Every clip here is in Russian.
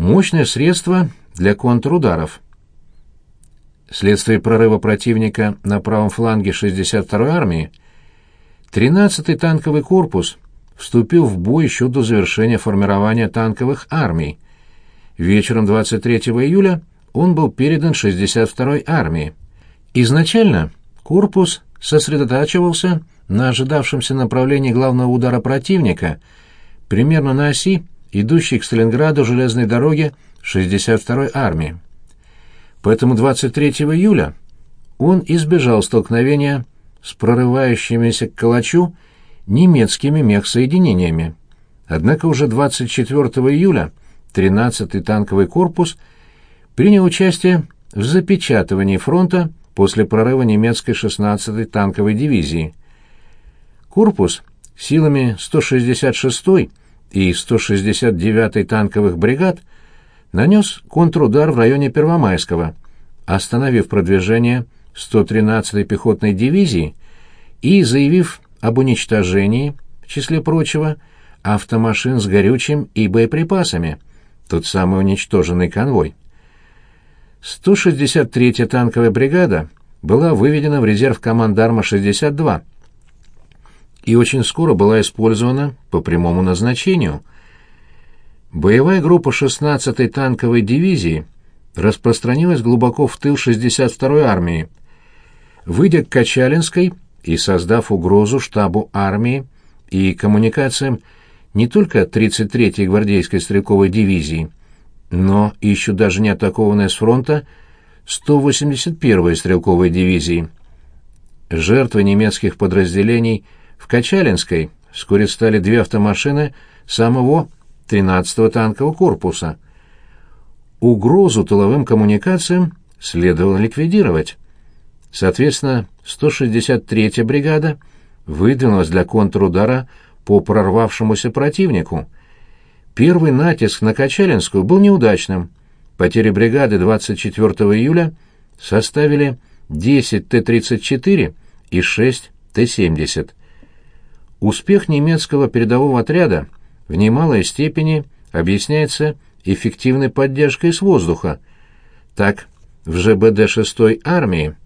мощное средство для контрударов. Вследствие прорыва противника на правом фланге 62-й армии 13-й танковый корпус вступил в бой еще до завершения формирования танковых армий. Вечером 23 июля он был передан 62-й армии. Изначально корпус сосредотачивался на ожидавшемся направлении главного удара противника, примерно на оси, идущей к Сталинграду железной дороги 62-й армии. Поэтому 23 июля он избежал столкновения с прорывающимися к Калачу немецкими мехсоединениями. Однако уже 24 июля 13-й танковый корпус принял участие в запечатывании фронта после прорыва немецкой 16-й танковой дивизии. Корпус силами 166-й и 169-й танковых бригад нанес контрудар в районе Первомайского, остановив продвижение 113-й пехотной дивизии и заявив об уничтожении, в числе прочего, автомашин с горючим и боеприпасами, тот самый уничтоженный конвой. 163-я танковая бригада была выведена в резерв командарма-62 и очень скоро была использована по прямому назначению. Боевая группа 16-й танковой дивизии распространилась глубоко в тыл 62-й армии. Выйдя к Качалинской и создав угрозу штабу армии и коммуникациям не только 33-й гвардейской стрелковой дивизии, но еще даже не атакованная с фронта 181-й стрелковой дивизии. Жертвой немецких подразделений в Качалинской вскоре стали две автомашины самого 13-го танкового корпуса. Угрозу тыловым коммуникациям следовало ликвидировать. Соответственно, 163-я бригада выдвинулась для контрудара по прорвавшемуся противнику. Первый натиск на Качалинскую был неудачным. Потери бригады 24 июля составили 10 Т-34 и 6 Т-70. Успех немецкого передового отряда в немалой степени объясняется эффективной поддержкой с воздуха. Так, в ЖБД 6-й армии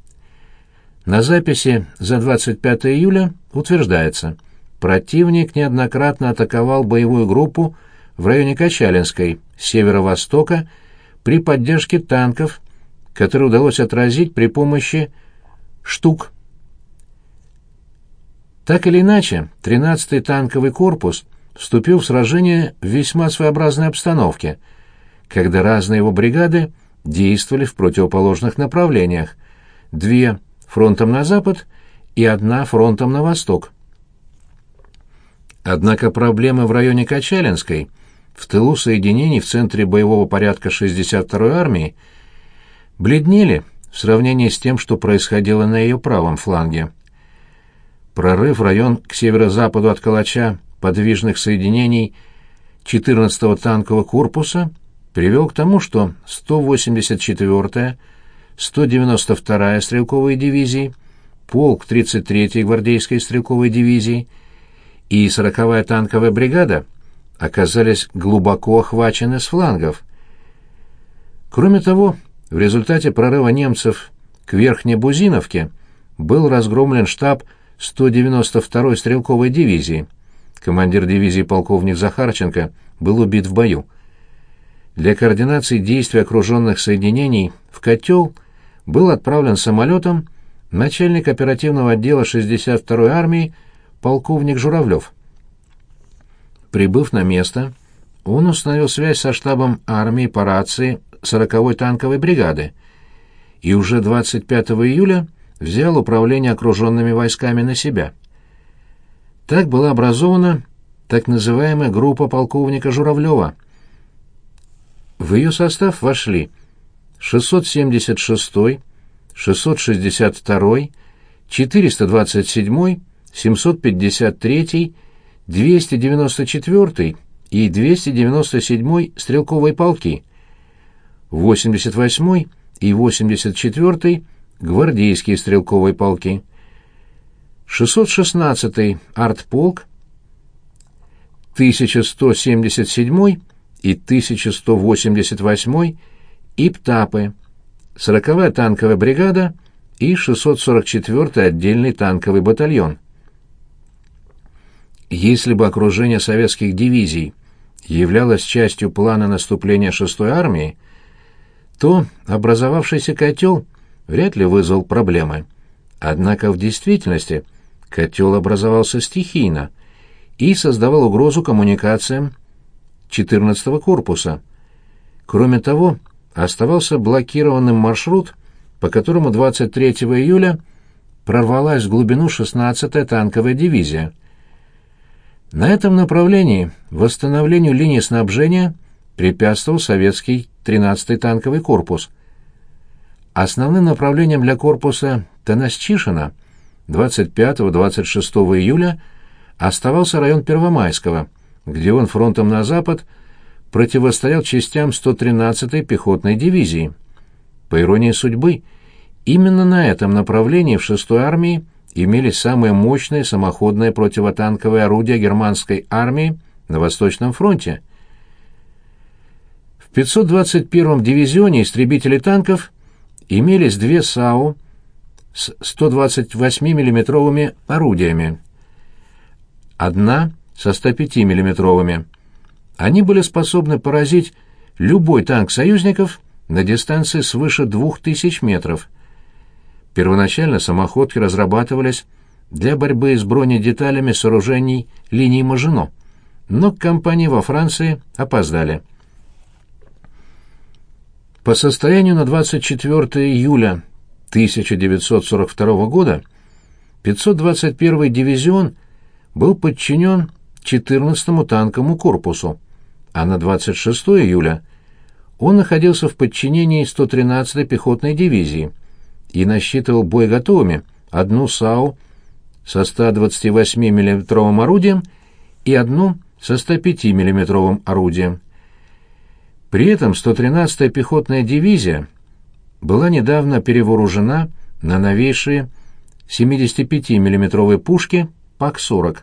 на записи за 25 июля утверждается, противник неоднократно атаковал боевую группу в районе Качалинской, северо-востока, при поддержке танков, которые удалось отразить при помощи штук. Так или иначе, 13-й танковый корпус вступил в сражение в весьма своеобразной обстановке, когда разные его бригады действовали в противоположных направлениях. Две фронтом на запад и одна фронтом на восток. Однако проблемы в районе Качалинской, в тылу соединений в центре боевого порядка 62-й армии, бледнели в сравнении с тем, что происходило на ее правом фланге. Прорыв район к северо-западу от Калача подвижных соединений 14-го танкового корпуса привел к тому, что 184-я 192-я стрелковая дивизии, полк 33-й гвардейской стрелковой дивизии и 40-я танковая бригада оказались глубоко охвачены с флангов. Кроме того, в результате прорыва немцев к Верхней Бузиновке был разгромлен штаб 192-й стрелковой дивизии. Командир дивизии полковник Захарченко был убит в бою. Для координации действий окруженных соединений в котел был отправлен самолетом начальник оперативного отдела 62-й армии полковник Журавлев. Прибыв на место, он установил связь со штабом армии по рации 40-й танковой бригады и уже 25 июля взял управление окруженными войсками на себя. Так была образована так называемая группа полковника Журавлева. В ее состав вошли 676, 662, 427, 753, 294 и 297 стрелковые полки, 88 и 84 гвардейские стрелковые полки, 616 артполк, 1177 и 1188 ИПТАПы, 40-я танковая бригада и 644-й отдельный танковый батальон. Если бы окружение советских дивизий являлось частью плана наступления 6-й армии, то образовавшийся котел вряд ли вызвал проблемы. Однако в действительности котел образовался стихийно и создавал угрозу коммуникациям 14-го корпуса. Кроме того, оставался блокированным маршрут, по которому 23 июля прорвалась в глубину 16-я танковая дивизия. На этом направлении восстановлению линии снабжения препятствовал советский 13-й танковый корпус. Основным направлением для корпуса Танасчишина 25-26 июля оставался район Первомайского, где он фронтом на запад противостоял частям 113-й пехотной дивизии. По иронии судьбы, именно на этом направлении в 6-й армии имелись самые мощные самоходные противотанковые орудия германской армии на Восточном фронте. В 521-м дивизионе истребителей танков имелись две САУ с 128 миллиметровыми орудиями, одна со 105 миллиметровыми они были способны поразить любой танк союзников на дистанции свыше 2000 метров. Первоначально самоходки разрабатывались для борьбы с бронедеталями сооружений линии Мажино, но компании во Франции опоздали. По состоянию на 24 июля 1942 года 521 дивизион был подчинен 14-му танковому корпусу, а на 26 июля он находился в подчинении 113-й пехотной дивизии и насчитывал боеготовыми одну САУ со 128 миллиметровым орудием и одну со 105 миллиметровым орудием. При этом 113-я пехотная дивизия была недавно перевооружена на новейшие 75 миллиметровые пушки ПАК-40.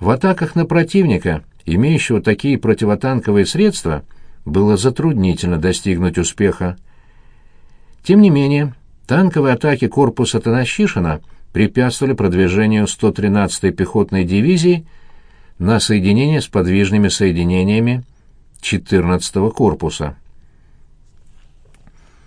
В атаках на противника имеющего такие противотанковые средства, было затруднительно достигнуть успеха. Тем не менее, танковые атаки корпуса Танащишина препятствовали продвижению 113-й пехотной дивизии на соединение с подвижными соединениями 14-го корпуса.